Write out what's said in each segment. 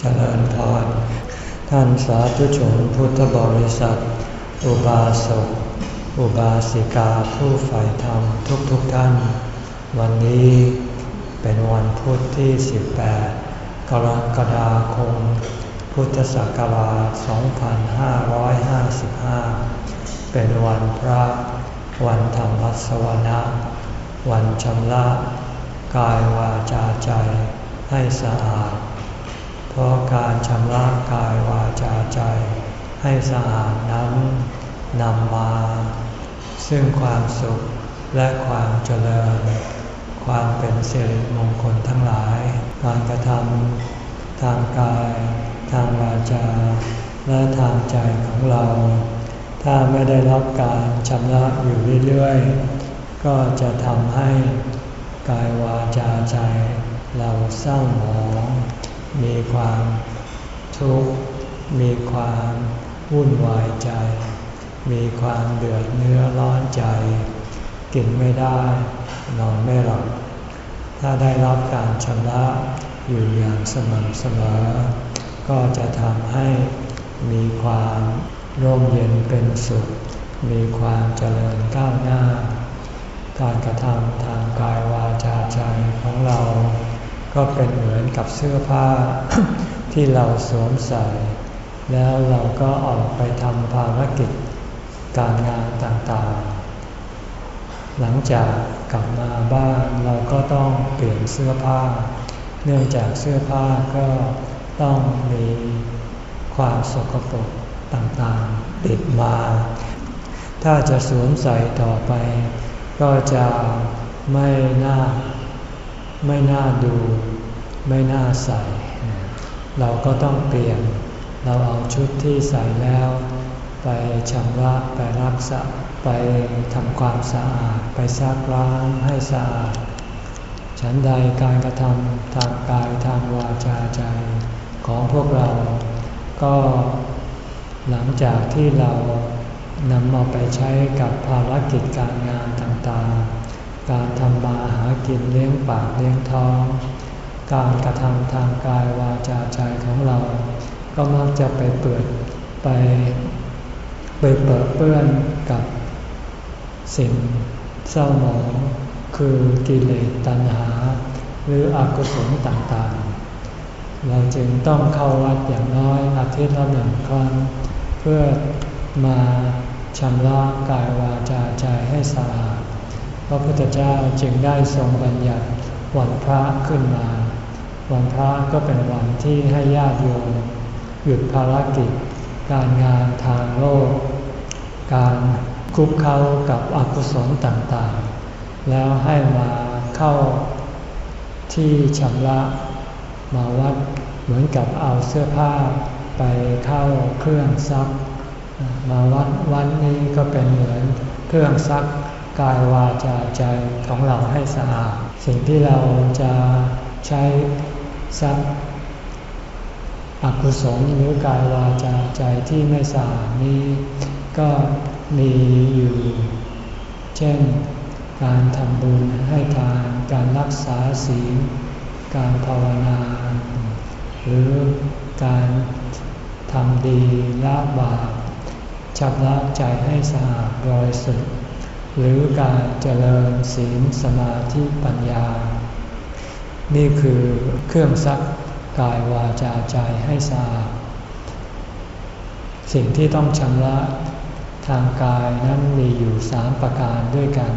เจริญพรท่านสาธุชนพุทธบริษัท อุบาสก อุบาสิกาผู้ใฝ่ธรรมทุกๆทท่าน วันนี้เป็นวันพุธที่ 18 กรกฎาคม พุทธศักราช 2555 เป็นวันพระ วันธรรมวัสวนะวันชำระกายวาจาใจให้สะอาด พราะการชำระกายวาจาใจ ให้สะอาดนั้นนำมา ซึ่งความสุขและความเจริญ ความเป็นสิริมงคลทั้งหลาย การกระทำทางกาย ทางวาจา และทางใจของเรา ถ้าไม่ได้รับการชำระอยู่เรื่อยๆ ก็จะทำให้กายวาจาใจเราเศร้าหมอง มีความทุกข์มีความวุ่นวายใจ มีความเดือดเนื้อร้อนใจ กินไม่ได้นอนไม่หลับถ้าได้รับการชำระอยู่อย่างสม่ำเสมอ ก็จะทำให้มีความร่มเย็นเป็นสุข มีความเจริญก้าวหน้า การกระทำทางกายวาจาใจของเรา ก็เป็นเหมือนกับเสื้อผ้าที่เราสวมใส่ แล้วเราก็ออกไปทำภารกิจการงานต่างๆ หลังจากกลับมาบ้านเราก็ต้องเปลี่ยนเสื้อผ้า เนื่องจากเสื้อผ้าก็ต้องมีความสกปรกต่างๆ ติดมา ถ้าจะสวมใส่ต่อไป ก็จะไม่น่า ไม่น่าดู ไม่น่าใส่ เราก็ต้องเปลี่ยน เราเอาชุดที่ใส่แล้ว ไปชำระไปรักษาไปทำความสะอาด ไปซักล้างให้สะอาด ฉันใดการกระทำทางกายทางวาจาใจของพวกเรา ก็หลังจากที่เรานำมาไปใช้กับภารกิจการงานต่างๆ การทำมาหากินเลี้ยงปากเลี้ยงท้อง การกระทำทางกายวาจาใจของเรา ก็มักจะไปเปิดไปไปเปิดเปื้อนกับสิ่งเศร้าหมองคือกิเลสตัณหา หรืออกุศลต่างๆ เราจึงต้องเข้าวัดอย่างน้อยอาทิตย์ละหนึ่งครั้ง เพื่อมาชำระกายวาจาใจให้สะอาด พระพุทธเจ้าจึงได้ทรงบัญญัติวันพระขึ้นมา วันพระก็เป็นวันที่ให้ญาติโยมหยุดภารกิจ การงานทางโลก การคุกเข้ากับอกุศลต่างๆ แล้วให้มาเข้าที่ชำระมาวัดเหมือนกับเอาเสื้อผ้าไปเข้าเครื่องซัก มาวัดวันนี้ก็เป็นเหมือนเครื่องซัก กายวาจาใจของเราให้สะอาด สิ่งที่เราจะใช้ซับอกุศลหรือกายวาจาใจที่ไม่สะอาดนี้ก็มีอยู่ เช่น การทำบุญให้ทาน การรักษาศีล การภาวนา หรือการทำดีละบาปชับละใจให้สะอาดบริสุทธิ์ หรือการเจริญศีลสมาธิปัญญา นี่คือเครื่องซักกายวาจาใจให้สะอาด สิ่งที่ต้องชำระทางกายนั้นมีอยู่สามประการด้วยกัน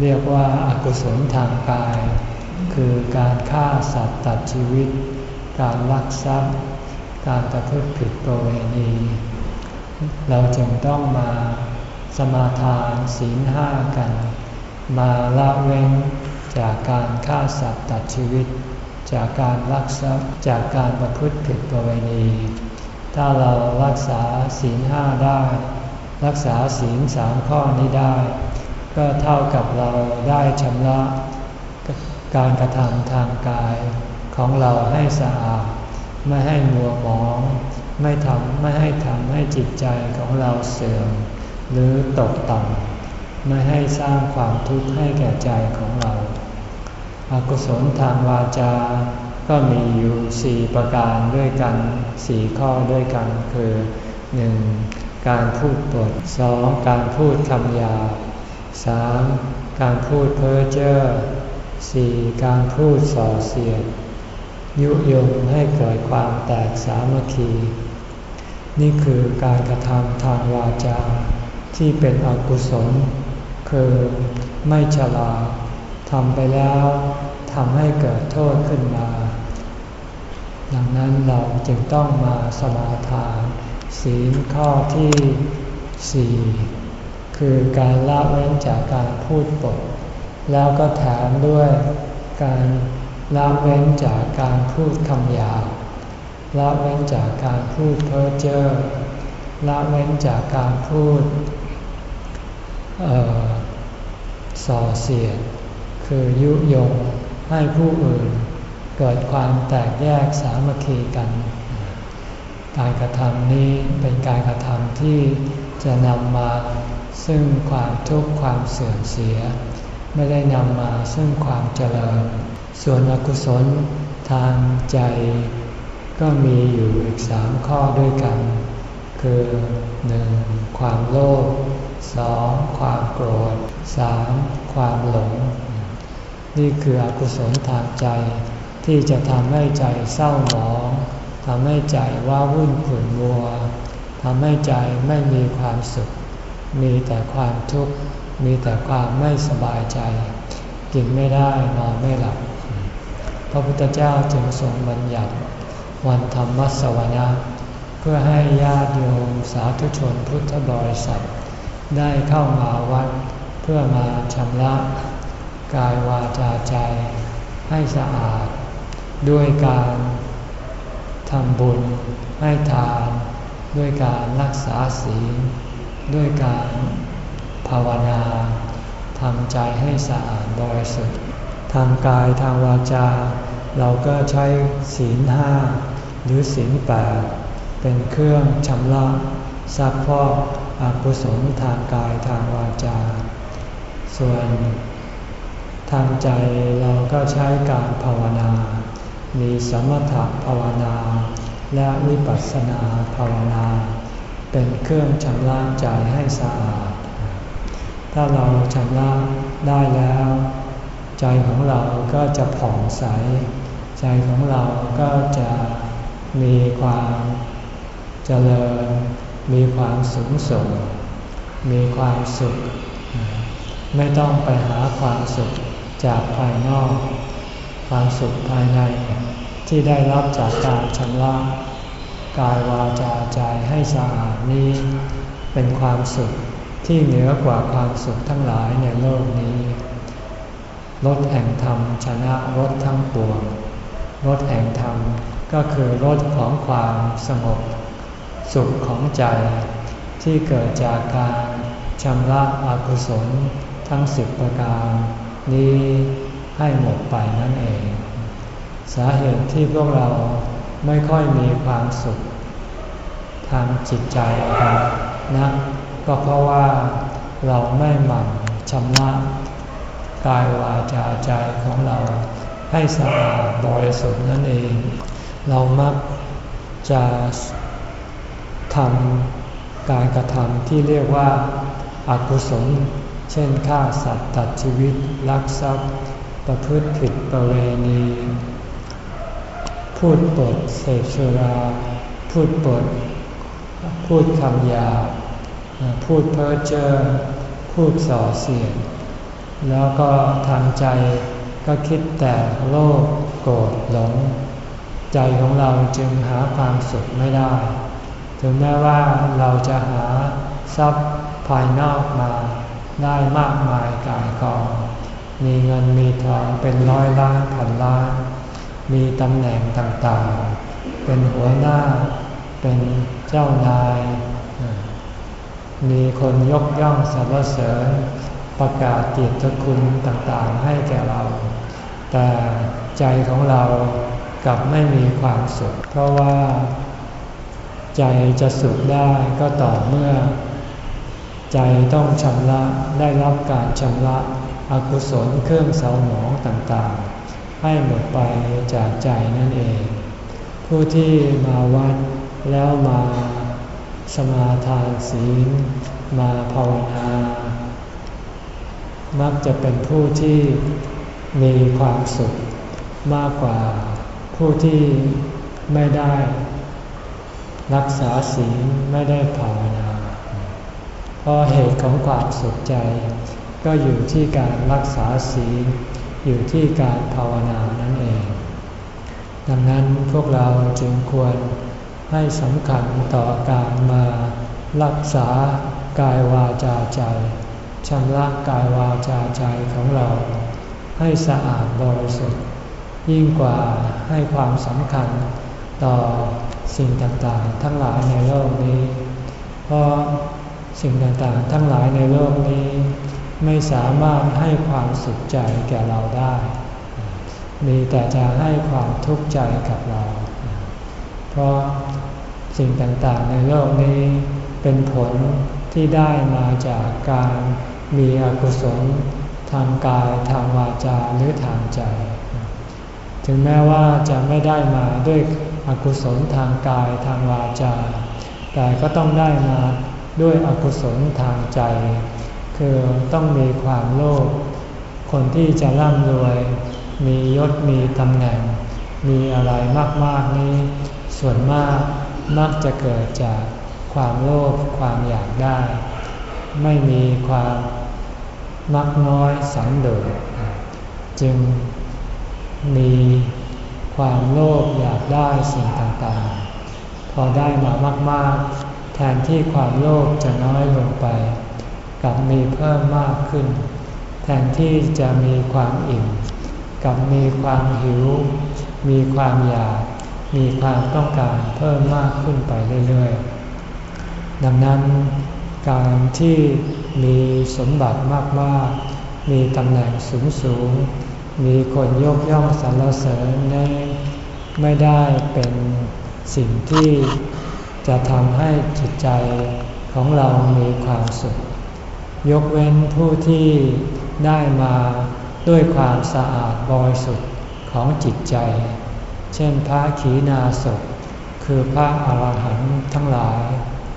เรียกว่าอากุศลทางกาย คือการฆ่าสัตว์ตัดชีวิต การลักทรัพย์ การประพฤติผิดประเวณี เราจึงต้องมา สมาทานศีลห้ากัน มาละเว้นจากการฆ่าสัตว์ตัดชีวิต จากการลักทรัพย์จากการประพฤติผิดประเวณี ถ้าเรารักษาศีลห้าได้ รักษาศีลสามข้อนี้ได้ ก็เท่ากับเราได้ชำระการกระทำทางกายของเราให้สะอาดไม่ให้มัวหมอง ไม่ทำไม่ให้ทำให้จิตใจของเราเสื่อม หรือตกต่ำไม่ให้สร้างความทุกข์ให้แก่ใจของเรา อากุศลทางวาจาก็มีอยู่สี่ประการด้วยกันสี่ข้อด้วยกันคือหนึ่งการพูดปดสองการพูดคำหยาบสามการพูดเพ้อเจ้อสี่การพูดส่อเสียด ยุยงให้เกิดความแตกสามัคคี นี่คือการกระทำทางวาจา ที่เป็นอกุศล คือไม่ฉลาดทำไปแล้วทำให้เกิดโทษขึ้นมา ดังนั้นเราจึงต้องมาสมาทานศีลข้อที่สี่คือการละเว้นจากการพูดปด แล้วก็แถมด้วยการละเว้นจากการพูดคำหยาบละเว้นจากการพูดเพ้อเจ้อละเว้นจากการพูด ส่อเสียด คือยุยงให้ผู้อื่น เกิดความแตกแยกสามัคคีกัน การกระทำนี้เป็นการกระทำที่จะนำมาซึ่งความทุกข์ความเสื่อมเสีย ไม่ได้นำมาซึ่งความเจริญ ส่วนอกุศลทางใจก็มีอยู่อีกสามข้อด้วยกัน คือหนึ่งความโลภ สองความโกรธสามความหลง นี่คืออกุศลทางใจ ที่จะทำให้ใจเศร้าหมองทำให้ใจว่าวุ่นขุ่นมัวทำให้ใจไม่มีความสุข มีแต่ความทุกข์ มีแต่ความไม่สบายใจ กินไม่ได้นอนไม่หลับ พระพุทธเจ้าจึงทรงบัญญัติวันธรรมสวนาเพื่อให้ญาติโยมสาธุชนพุทธบริษัท ได้เข้ามาวัดเพื่อมาชำระกายวาจาใจให้สะอาด ด้วยการทำบุญให้ทาน ด้วยการรักษาศีลด้วยการภาวนาทำใจให้สะอาดบริสุทธิ์ทางกายทางวาจา เราก็ใช้ศีลห้าหรือศีลแปดเป็นเครื่องชำระซักพอก อกุศลทางกายทางวาจา ส่วนทางใจเราก็ใช้การภาวนา มีสมถภาวนา และวิปัสสนาภาวนา เป็นเครื่องชำระใจให้สะอาด ถ้าเราชำระได้แล้ว ใจของเราก็จะผ่องใส ใจของเราก็จะมีความเจริญ มีความสูงส่ง มีความสุข ไม่ต้องไปหาความสุขจากภายนอก ความสุขภายในที่ได้รับจากการชำระกายวาจาใจให้สะอาดนี้ เป็นความสุขที่เหนือกว่าความสุขทั้งหลายในโลกนี้รถแห่งธรรมชนะรถทั้งปวงรถแห่งธรรมก็คือรถของความสงบ สุขของใจ ที่เกิดจากการชำระอกุศลทั้งสิบประการ นี้ให้หมดไปนั่นเอง สาเหตุที่พวกเราไม่ค่อยมีความสุข ทางจิตใจกันนะก็เพราะว่าเราไม่หมั่นชำระกายวาจาใจของเราให้สะอาดบริสุทธิ์นั่นเอง เรามักจะ ทำการกระทำที่เรียกว่าอากุศล เช่นฆ่าสัตว์ตัดชีวิตลักทรัพย์ ประพฤติผิดประเวณี พูดปดเสพสุรา พูดปด พูดคำหยาพูดเพ้อเจ้อพูดส่อเสียดแล้วก็ทางใจก็คิดแต่โลภโกรธหลง ใจของเราจึงหาความสุขไม่ได้ ถึงแม้ว่าเราจะหาทรัพย์ภายนอกมาได้มากมายกายกอง มีเงินมีทองเป็นร้อยล้านพันล้าน มีตำแหน่งต่างๆ เป็นหัวหน้า เป็นเจ้านาย มีคนยกย่องสรรเสริญประกาศเกียรติคุณต่างๆ ให้แก่เรา แต่ใจของเรากลับไม่มีความสุข เพราะว่า ใจจะสุขได้ก็ต่อเมื่อ ใจต้องชำระได้รับการชำระอกุศลเครื่องเสาหมองต่างๆใหให้หมดไปจากใจนั่นเอง ผู้ที่มาวัดแล้วมาสมาทานศีล มาภาวนา มักจะเป็นผู้ที่มีความสุขมากกว่าผู้ที่ไม่ได้ รักษาศีลไม่ได้ภาวนา เพราะเหตุของความสุขใจ ก็อยู่ที่การรักษาศีล อยู่ที่การภาวนานั่นเอง ดังนั้นพวกเราจึงควรให้สำคัญต่อการมารักษากายวาจาใจชำระกายวาจาใจของเรา ให้สะอาดบริสุทธิ์ ยิ่งกว่าให้ความสำคัญต่อ สิ่งต่างๆ ทั้งหลายในโลกนี้ เพราะสิ่งต่างๆ ทั้งหลายในโลกนี้ ไม่สามารถให้ความสุขใจแก่เราได้ มีแต่จะให้ความทุกข์ใจกับเรา เพราะสิ่งต่างๆ ในโลกนี้เป็นผลที่ได้มาจากการมีอกุศลทางกายทางวาจาหรือทางใจ ถึงแม้ว่าจะไม่ได้มาด้วย อกุศลทางกายทางวาจา แต่ก็ต้องได้มาด้วยอกุศลทางใจ คือต้องมีความโลภคนที่จะร่ำรวย มียศมีตำแหน่ง มีอะไรมากๆนี้ ส่วนมากมักจะเกิดจากความโลภความอยากได้ ไม่มีความมักน้อยสันโดษจึงมี ความโลภอยากได้สิ่งต่างๆ พอได้มามาก ๆ แทนที่ความโลภจะน้อยลงไป กลับมีเพิ่มมากขึ้น แทนที่จะมีความอิ่ม กลับมีความหิว มีความอยาก มีความต้องการเพิ่มมากขึ้นไปเรื่อยๆ ดังนั้นการที่มีสมบัติมากๆ มีตำแหน่งสูงๆ มีคนยกย่องสรรเสริญในไม่ได้เป็นสิ่งที่จะทำให้จิตใจของเรามีความสุข ยกเว้นผู้ที่ได้มาด้วยความสะอาดบริสุทธิ์ของจิตใจ เช่นพระขีณาสพคือพระอาหารหันต์ทั้งหลาย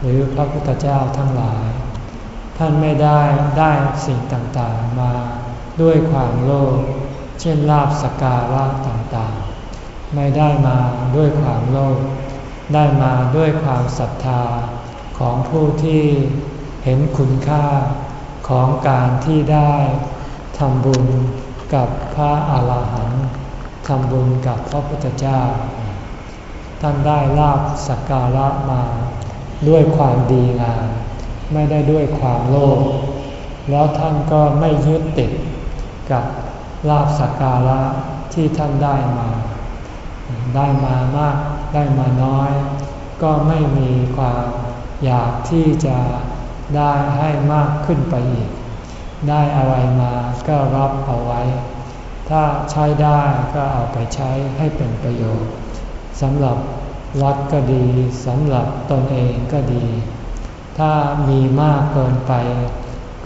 หรือพระพุทธเจ้าทั้งหลาย ท่านไม่ได้ได้สิ่งต่างๆมาด้วยความโลภ เช่นลาบสการะต่างๆ ไม่ได้มาด้วยความโลภได้มาด้วยความศรัทธาของผู้ที่เห็นคุณค่าของการที่ได้ทำบุญกับพระอาหารหันต์ทำบุญกับพระพุทธเจ้า ท่านได้ลาบสักการะมาด้วยความดีงามไม่ได้ด้วยความโลภแล้วท่านก็ไม่ยึดติดกับ ลาบสักการะที่ท่านได้มา ได้มามากได้มาน้อย ก็ไม่มีความอยากที่จะได้ให้มากขึ้นไปอีก ได้อะไรมาก็รับเอาไว้ ถ้าใช้ได้ก็เอาไปใช้ให้เป็นประโยชน์สำหรับวัดก็ดีสำหรับตนเองก็ดี ถ้ามีมากเกินไป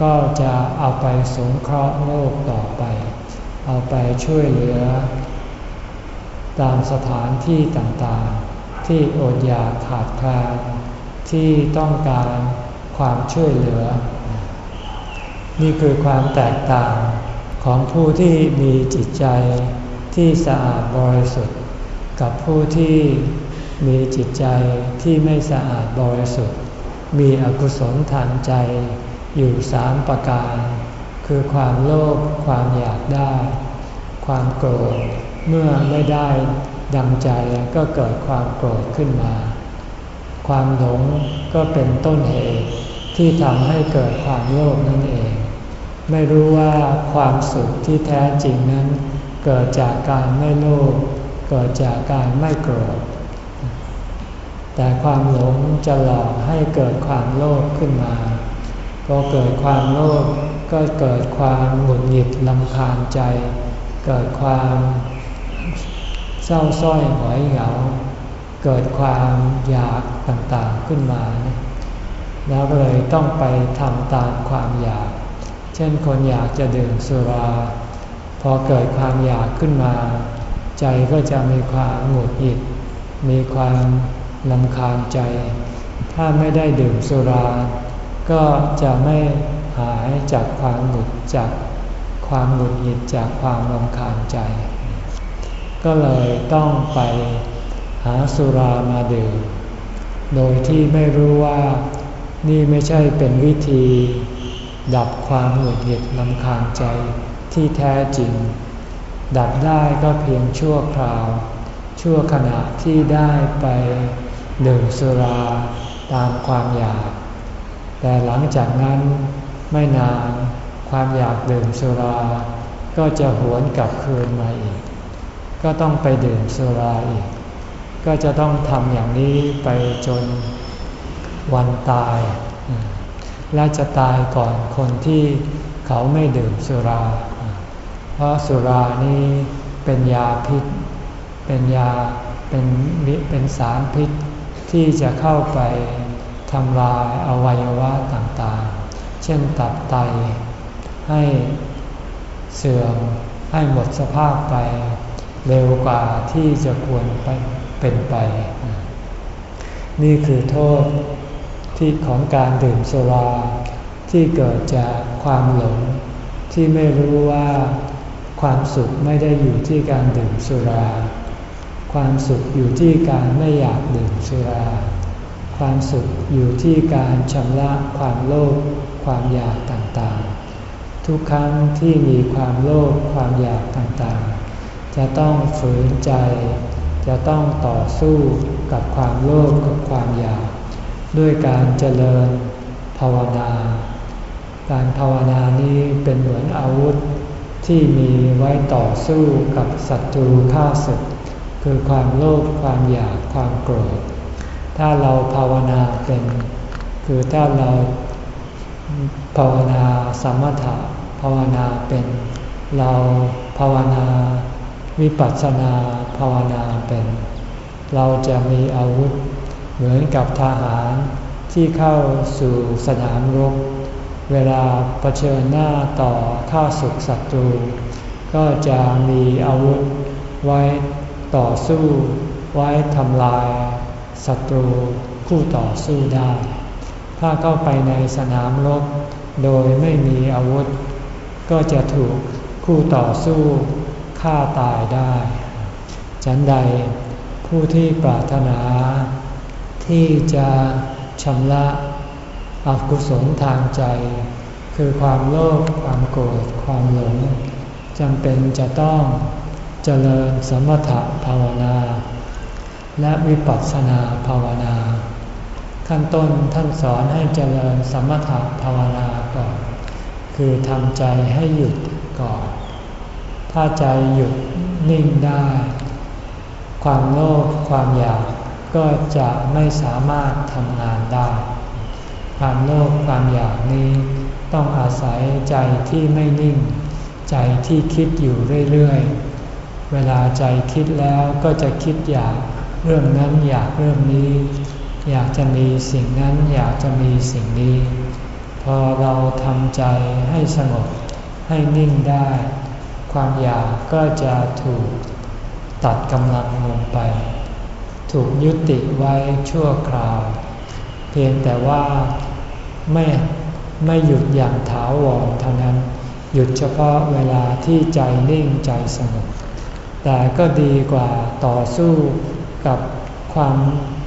ก็จะเอาไปสงเคราะห์โลกต่อไป เอาไปช่วยเหลือ ตามสถานที่ต่างๆ ที่อดอยากขาดแคลนที่ต้องการความช่วยเหลือ นี่คือความแตกต่างของผู้ที่มีจิตใจที่สะอาดบริสุทธิ์ กับผู้ที่มีจิตใจที่ไม่สะอาดบริสุทธิ์ มีอกุศลทางใจอยู่สามประการ คือความโลภความอยากได้ ความโกรธเมื่อไม่ได้ดังใจก็เกิดความโกรธขึ้นมา ความหลงก็เป็นต้นเหตุที่ทำให้เกิดความโลภนั่นเอง ไม่รู้ว่าความสุขที่แท้จริงนั้น เกิดจากการไม่โลภเกิดจากการไม่โกรธแต่ความหลงจะหลอกให้เกิดความโลภขึ้นมาพอเกิดความโลภ ก็เกิดความหงุดหงิดลำคาญใจ เกิดความเศร้าส้อยหงอยเหงา เกิดความอยากต่างๆขึ้นมา แล้วเลยต้องไปทำตามความอยาก เช่นคนอยากจะดื่มสุรา พอเกิดความอยากขึ้นมา ใจก็จะมีความหงุดหงิด มีความลำคาญใจ ถ้าไม่ได้ดื่มสุรา ก็จะไม่ หายจากความหงุดจากความหงุดหงิดจากความลำคาญใจ ก็เลยต้องไปหาสุรามาดื่ม โดยที่ไม่รู้ว่านี่ไม่ใช่เป็นวิธี ดับความหงุดหงิดลำคาญใจที่แท้จริง ดับได้ก็เพียงชั่วคราว ชั่วขณะที่ได้ไปดื่มสุราตามความอยาก แต่หลังจากนั้น ไม่นาน ความอยากดื่มสุรา ก็จะหวนกลับคืนมาอีก ก็ต้องไปดื่มสุราอีก ก็จะต้องทำอย่างนี้ไปจนวันตาย และจะตายก่อนคนที่เขาไม่ดื่มสุรา เพราะสุรานี้เป็นยาพิษ เป็นยาเป็นเป็นสารพิษที่จะเข้าไปทำลายอวัยวะต่างๆ เช่นตับไต ให้เสื่อมให้หมดสภาพไป เร็วกว่าที่จะควรไปเป็นไป นี่คือโทษที่ของการดื่มสุราที่เกิดจากความหลงที่ไม่รู้ว่าความสุขไม่ได้อยู่ที่การดื่มสุรา ความสุขอยู่ที่การไม่อยากดื่มสุรา ความสุขอยู่ที่การชำระความโลภ ความอยากต่างๆ ทุกครั้งที่มีความโลภความอยากต่างๆ จะต้องฝืนใจ จะต้องต่อสู้กับความโลภกับความอยาก ด้วยการเจริญภาวนา การภาวนานี้เป็นเหมือนอาวุธที่มีไว้ต่อสู้กับศัตรูข้าศึกคือความโลภความอยากความโกรธ ถ้าเราภาวนาเป็น คือถ้าเรา ภาวนาสมถะภาวนาเป็นเราภาวนาวิปัสสนาภาวนาเป็น เราจะมีอาวุธเหมือนกับทหารที่เข้าสู่สนามรบ เวลาเผชิญหน้าต่อข้าศึกศัตรู ก็จะมีอาวุธไว้ต่อสู้ ไว้ทำลายศัตรูคู่ต่อสู้ได้ ถ้าเข้าไปในสนามรบโดยไม่มีอาวุธ ก็จะถูกคู่ต่อสู้ฆ่าตายได้ ฉันใดผู้ที่ปรารถนา ที่จะชำระอกุศลทางใจ คือความโลภความโกรธความหลงจำเป็นจะต้องเจริญสมถะภาวนา และวิปัสสนาภาวนา ขั้นต้นท่านสอนให้เจริญสมถะภาวนาก่อน คือทำใจให้หยุดก่อน ถ้าใจหยุดนิ่งได้ ความโลภความอยากก็จะไม่สามารถทำงานได้ ความโลภความอยากนี้ต้องอาศัยใจที่ไม่นิ่ง ใจที่คิดอยู่เรื่อยๆ เวลาใจคิดแล้วก็จะคิดอยากเรื่องนั้นอยากเรื่องนี้ อยากจะมีสิ่งนั้นอยากจะมีสิ่งนี้ พอเราทำใจให้สงบให้นิ่งได้ ความอยากก็จะถูกตัดกำลังลงไป ถูกยุติไว้ชั่วคราว เพียงแต่ว่าไม่ไม่หยุดอย่างถาวรเท่านั้น หยุดเฉพาะเวลาที่ใจนิ่งใจสงบแต่ก็ดีกว่าต่อสู้กับความ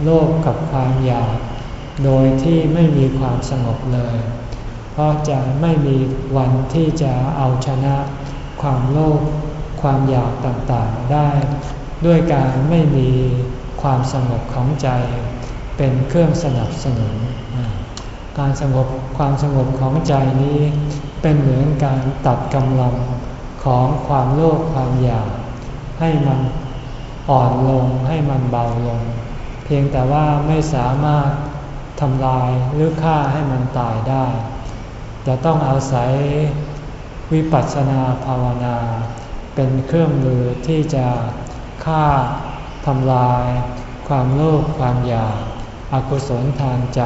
โลภกับความอยาก โดยที่ไม่มีความสงบเลย เพราะจะไม่มีวันที่จะเอาชนะความโลภความอยากต่างๆได้ ด้วยการไม่มีความสงบของใจ เป็นเครื่องสนับสนุน การสงบความสงบของใจนี้เป็นเหมือนการตัดกำลังของความโลภความอยาก ให้มันอ่อนลงให้มันเบาลง เพียงแต่ว่าไม่สามารถทำลายหรือฆ่าให้มันตายได้ จะต้องอาศัยวิปัสสนาภาวนา เป็นเครื่องมือที่จะฆ่าทำลาย ความโลภความอยากอากุศลทางใจ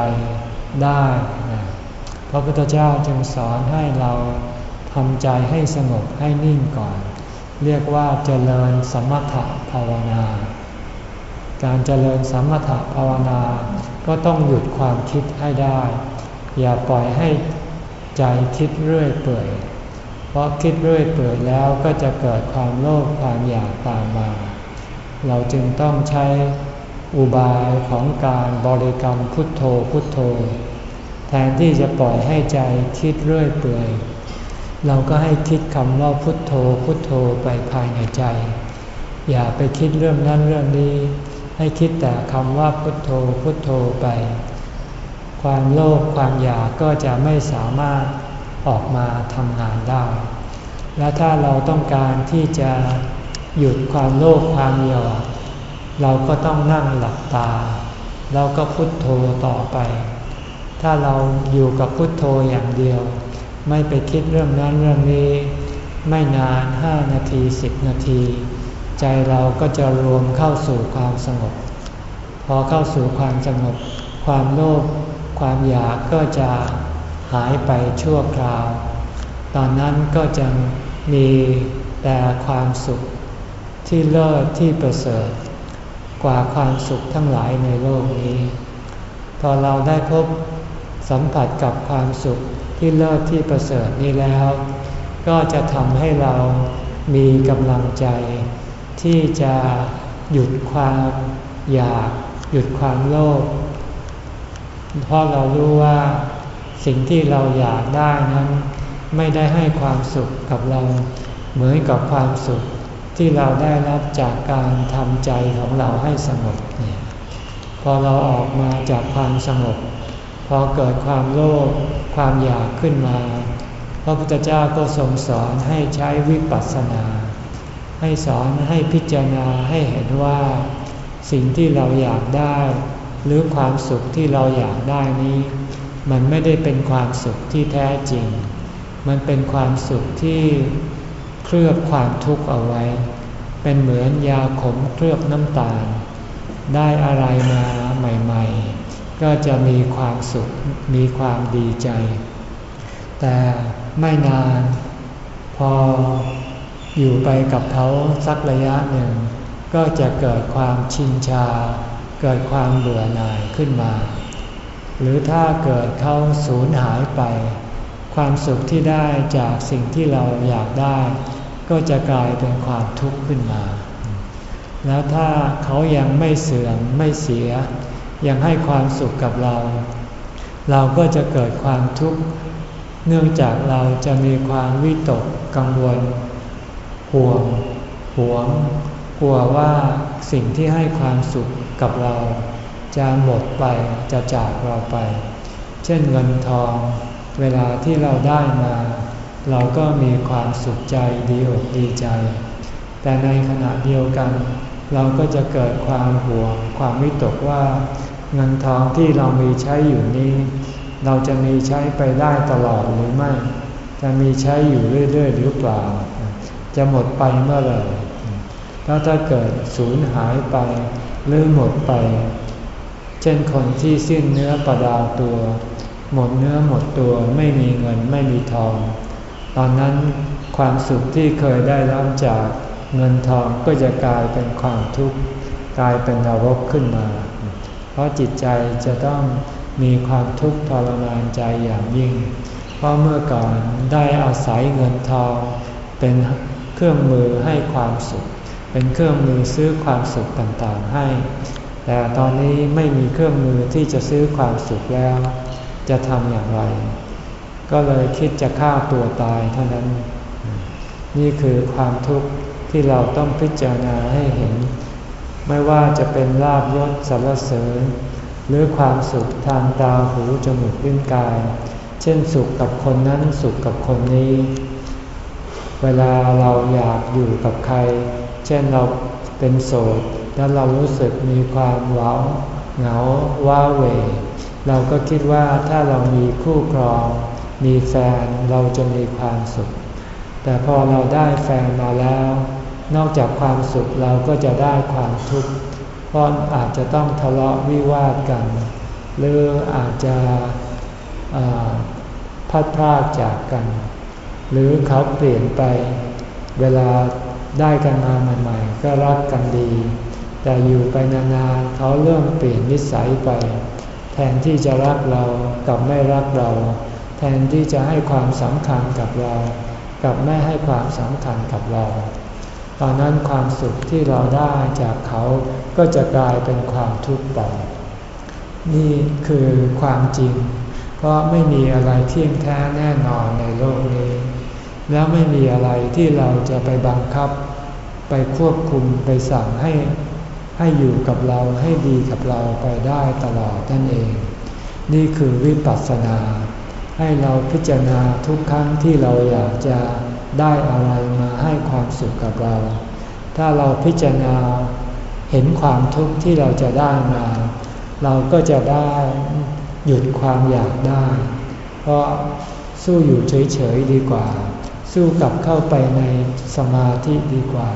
ได้พระพุทธเจ้าจึงสอนให้เราทำใจให้สงบให้นิ่งก่อน เรียกว่าเจริญสมถภาวนา การเจริญสมถภาวนา ก็ต้องหยุดความคิดให้ได้ อย่าปล่อยให้ใจคิดเรื่อยเปื่อย เพราะคิดเรื่อยเปื่อยแล้วก็จะเกิดความโลภความอยากตามมา เราจึงต้องใช้อุบายของการบริกรรมพุทโธพุทโธ แทนที่จะปล่อยให้ใจคิดเรื่อยเปื่อย เราก็ให้คิดคำว่าพุทโธพุทโธไปภายในใจ อย่าไปคิดเรื่องนั้นเรื่องนี้ ให้คิดแต่คำว่าพุทโธพุทโธไป ความโลภความอยากก็จะไม่สามารถออกมาทำงานได้ และถ้าเราต้องการที่จะหยุดความโลภความอยากเราก็ต้องนั่งหลับตาเราก็พุทโธต่อไป ถ้าเราอยู่กับพุทโธอย่างเดียว ไม่ไปคิดเรื่องนั้นเรื่องนี้ ไม่นานห้านาทีสิบนาที ใจเราก็จะรวมเข้าสู่ความสงบ พอเข้าสู่ความสงบ ความโลภความอยากก็จะหายไปชั่วคราว ตอนนั้นก็จะมีแต่ความสุขที่เลิศที่ประเสริฐ กว่าความสุขทั้งหลายในโลกนี้ พอเราได้พบสัมผัสกับความสุขที่เลิศที่ประเสริฐนี้แล้ว ก็จะทำให้เรามีกำลังใจ ที่จะหยุดความอยาก หยุดความโลภเพราะเรารู้ว่าสิ่งที่เราอยากได้นั้น ไม่ได้ให้ความสุขกับเรา เหมือนกับความสุขที่เราได้รับจากการทำใจของเราให้สงบเนี่ยพอเราออกมาจากความสงบพอเกิดความโลภความอยากขึ้นมา พระพุทธเจ้าก็ทรงสอนให้ใช้วิปัสสนา ให้สอนให้พิจารณาให้เห็นว่า สิ่งที่เราอยากได้ หรือความสุขที่เราอยากได้นี้ มันไม่ได้เป็นความสุขที่แท้จริง มันเป็นความสุขที่เคลือบความทุกข์เอาไว้ เป็นเหมือนยาขมเคลือบน้ำตาล ได้อะไรมาใหม่ ๆ ก็จะมีความสุขมีความดีใจ แต่ไม่นานพอ อยู่ไปกับเขาสักระยะหนึ่ง ก็จะเกิดความชินชา เกิดความเบื่อหน่ายขึ้นมา หรือถ้าเกิดเขาสูญหายไป ความสุขที่ได้จากสิ่งที่เราอยากได้ ก็จะกลายเป็นความทุกข์ขึ้นมา แล้วถ้าเขายังไม่เสื่อมไม่เสีย ยังให้ความสุขกับเรา เราก็จะเกิดความทุกข์เนื่องจากเราจะมีความวิตกกังวล ห่วงหวงกลัวว่าสิ่งที่ให้ความสุขกับเรา จะหมดไปจะจากเราไป เช่นเงินทอง เวลาที่เราได้มา เราก็มีความสุขใจดีอกดีใจ แต่ในขณะเดียวกัน เราก็จะเกิดความห่วง ความวิตกว่า เงินทองที่เรามีใช้อยู่นี้ เราจะมีใช้ไปได้ตลอดหรือไม่ จะมีใช้อยู่เรื่อยๆหรือเปล่า จะหมดไปเมื่อไหร่แล้วถ้าเกิดสูญหายไปหรือหมดไป เช่นคนที่สิ้นเนื้อประดาตัว หมดเนื้อหมดตัวไม่มีเงินไม่มีทอง ตอนนั้นความสุขที่เคยได้รับจากเงินทองก็จะกลายเป็นความทุกข์กลายเป็นนรกขึ้นมา เพราะจิตใจจะต้องมีความทุกข์ทรมานใจอย่างยิ่ง เพราะเมื่อก่อนได้อาศัยเงินทองเป็น เครื่องมือให้ความสุข เป็นเครื่องมือซื้อความสุขต่างๆให้ แต่ตอนนี้ไม่มีเครื่องมือที่จะซื้อความสุขแล้ว จะทำอย่างไร ก็เลยคิดจะฆ่าตัวตายเท่านั้น นี่คือความทุกข์ที่เราต้องพิจารณาให้เห็น ไม่ว่าจะเป็นลาบยศสรรเสริญ หรือความสุขทางตาหูจมูกลิ้นกาย เช่นสุขกับคนนั้นสุขกับคนนี้ เวลาเราอยากอยู่กับใคร เช่นเราเป็นโสดแล้วเรารู้สึกมีความเหงาเหงาว้าเหวเราก็คิดว่าถ้าเรามีคู่ครอง มีแฟนเราจะมีความสุข แต่พอเราได้แฟนมาแล้ว นอกจากความสุขเราก็จะได้ความทุกข์เพราะอาจจะต้องทะเลาะวิวาทกัน หรืออาจจะพัดพลาดจากกัน หรือเขาเปลี่ยนไป เวลาได้กันมาใหม่ๆ ก็รักกันดี แต่อยู่ไปนานๆเขาเริ่มเปลี่ยนนิสัยไป แทนที่จะรักเรากับไม่รักเรา แทนที่จะให้ความสำคัญกับเรา กับไม่ให้ความสำคัญกับเรา ตอนนั้นความสุขที่เราได้จากเขาก็จะกลายเป็นความทุกข์ไปนี่คือความจริง เพราะไม่มีอะไรเที่ยงแท้แน่นอนในโลกนี้ แล้วไม่มีอะไรที่เราจะไปบังคับ ไปควบคุมไปสั่งให้ให้อยู่กับเราให้ดีกับเราไปได้ตลอดนั่นเอง นี่คือวิปัสสนา ให้เราพิจารณาทุกครั้งที่เราอยากจะได้อะไรมาให้ความสุขกับเรา ถ้าเราพิจารณาเห็นความทุกข์ที่เราจะได้มา เราก็จะได้หยุดความอยากได้ เพราะสู้อยู่เฉยๆดีกว่า สู้กลับเข้าไปในสมาธิดีกว่า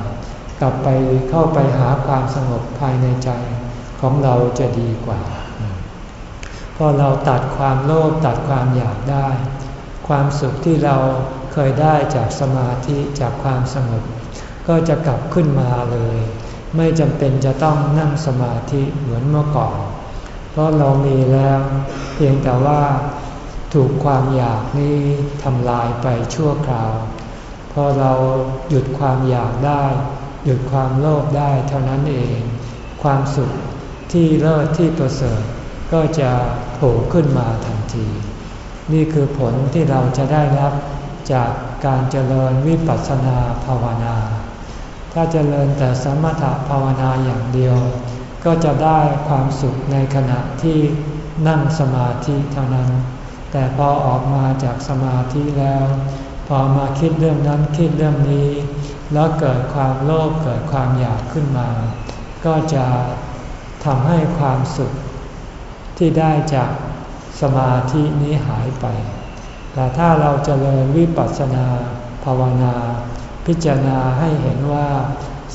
กลับไปเข้าไปหาความสงบภายในใจของเราจะดีกว่า พอเราตัดความโลภตัดความอยากได้ ความสุขที่เราเคยได้จากสมาธิจากความสงบ ก็จะกลับขึ้นมาเลย ไม่จำเป็นจะต้องนั่งสมาธิเหมือนเมื่อก่อน เพราะเรามีแล้ว เพียงแต่ว่า ถูกความอยากนี้ทำลายไปชั่วคราว พอเราหยุดความอยากได้ หยุดความโลภได้เท่านั้นเอง ความสุขที่เลิศที่ประเสริฐก็จะโผล่ขึ้นมาทันที นี่คือผลที่เราจะได้รับจากการเจริญวิปัสสนาภาวนา ถ้าเจริญแต่สมถภาวนาอย่างเดียว ก็จะได้ความสุขในขณะที่นั่งสมาธิเท่านั้น แต่พอออกมาจากสมาธิแล้ว พอมาคิดเรื่องนั้นคิดเรื่องนี้ แล้วเกิดความโลภเกิดความอยากขึ้นมา ก็จะทำให้ความสุขที่ได้จากสมาธินี้หายไป แต่ถ้าเราจเจริญวิปัสสนาภาวนา พิจารณาให้เห็นว่า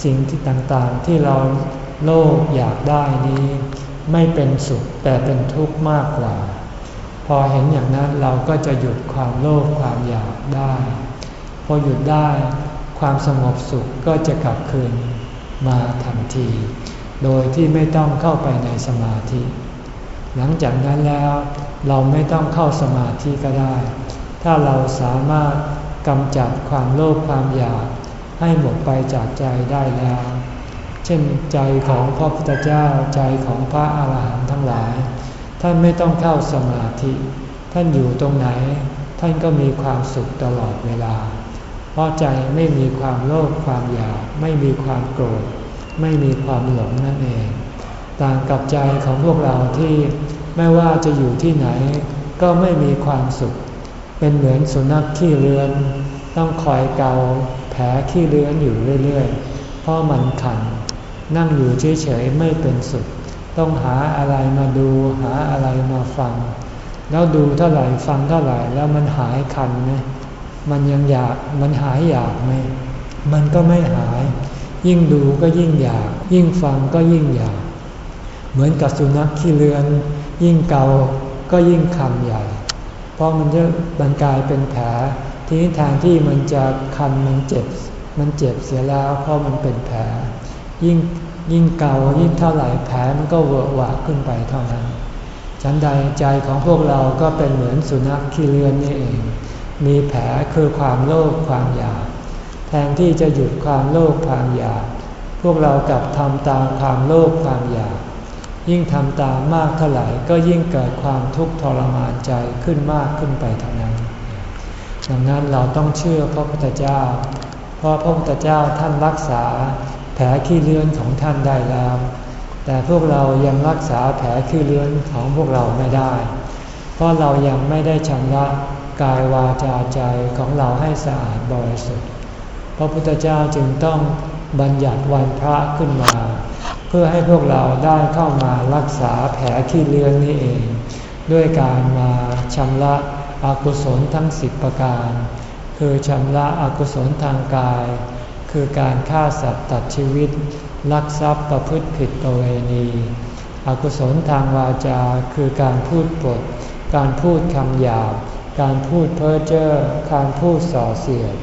สิ่งที่ต่างๆที่เราโลภอยากได้นี้ ไม่เป็นสุขแต่เป็นทุกข์มากกว่า อเห็นอย่างนั้นเราก็จะหยุดความโลภความอยากได้ พอหยุดได้ความสงบสุขก็จะกลับคืนมาทันที โดยที่ไม่ต้องเข้าไปในสมาธิ หลังจากนั้นแล้วเราไม่ต้องเข้าสมาธิก็ได้ ถ้าเราสามารถกำจัดความโลภความอยากให้หมดไปจากใจได้แล้ว เช่นใจของพระพุทธเจ้าใจของพระอาหารหันต์ทั้งหลาย ท่านไม่ต้องเข้าสมาธิ ท่านอยู่ตรงไหน ท่านก็มีความสุขตลอดเวลา เพราะใจไม่มีความโลภความอยาก ไม่มีความโกรธ ไม่มีความหลงนั่นเอง ต่างกับใจของพวกเราที่ไม่ว่าจะอยู่ที่ไหน ก็ไม่มีความสุข เป็นเหมือนสุนัขขี้เลือน ต้องคอยเกาแผลขี้เลือนอยู่เรื่อยๆ เพราะมันขัน นั่งอยู่เฉยๆไม่เป็นสุข ต้องหาอะไรมาดูหาอะไรมาฟัง แล้วดูเท่าไหร่ฟังเท่าไหร่แล้วมันหายคันไหมมันยังอยากมันหายอยากไหมมันก็ไม่หาย ยิ่งดูก็ยิ่งอยาก ยิ่งฟังก็ยิ่งอยาก เหมือนกับสุนัขขี้เลือน ยิ่งเกาก็ยิ่งคันใหญ่ เพราะมันจะบรรกายเป็นแผลทีนี้ทางที่มันจะคันมันเจ็บ มันเจ็บเสียแล้วเพราะมันเป็นแผลยิ่ง ยิ่งเก่ายิ่งเท่าไหร่แผลมันก็เวอะหวะขึ้นไปเท่านั้น ฉันใดใจของพวกเราก็เป็นเหมือนสุนัขขี้เลือนนี่เอง มีแผลคือความโลภความอยาก แทนที่จะหยุดความโลภความอยาก พวกเรากลับทำตามความโลภความอยาก ยิ่งทำตามมากเท่าไหร่ก็ยิ่งเกิดความทุกข์ทรมานใจขึ้นมากขึ้นไปเท่านั้น ดังนั้นเราต้องเชื่อพระพุทธเจ้า เพราะพระพุทธเจ้าท่านรักษา ลขี้เลือนของท่านได้แล้ว แต่พวกเรายังรักษาแผลขี้เลือนของพวกเราไม่ได้ เพราะเรายังไม่ได้ชำระกายวาจาใจของเราให้สะอาดบริสุทธิ์ พระพุทธเจ้าจึงต้องบัญญัติวันพระขึ้นมา เพื่อให้พวกเราได้เข้ามารักษาแผลขี้เลือนนี้เอง ด้วยการมาชำระอกุศลทั้งสิบประการ คือชำระอกุศลทางกาย คือการฆ่าสัตว์ตัดชีวิต ลักทรัพย์ประพฤติผิดประเวณี อกุศลทางวาจาคือการพูดปด การพูดคำหยาบ การพูดเพ้อเจ้อ การพูดส่อเสียด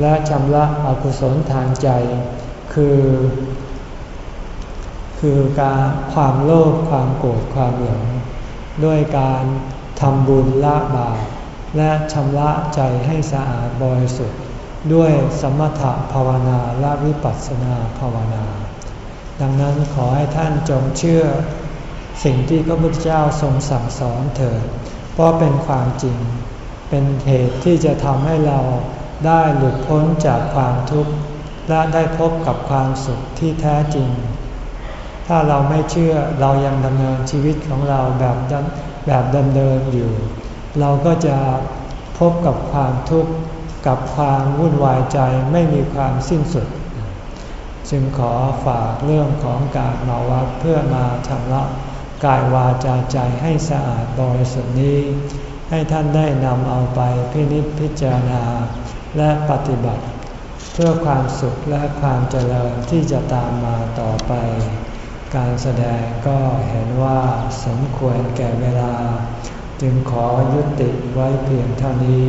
และชำระอกุศลทางใจ คือ คือการความโลภความโกรธความหลงด้วยการทำบุญละบาปและชำระใจให้สะอาดบริสุทธิ์ ด้วยสมถะภาวนาและวิปัสสนาภาวนา ดังนั้นขอให้ท่านจงเชื่อ สิ่งที่พระพุทธเจ้าทรงสั่งสอนเถิดเพราะเป็นความจริง เป็นเหตุที่จะทำให้เราได้หลุดพ้นจากความทุกข์และได้พบกับความสุขที่แท้จริง ถ้าเราไม่เชื่อเรายังดำเนินชีวิตของเราแบบแบบดำเดิมๆอยู่ เราก็จะพบกับความทุกข์ กับความวุ่นวายใจไม่มีความสิ้นสุด จึงขอฝากเรื่องของการมาวัดเพื่อมาชำระกายวาจาใจให้สะอาดบริสุทธิ์นี้ ให้ท่านได้นำเอาไปพินิจพิจารณาและปฏิบัติ เพื่อความสุขและความเจริญที่จะตามมาต่อไป การแสดงก็เห็นว่าสมควรแก่เวลา จึงขอยุติไว้เพียงเท่านี้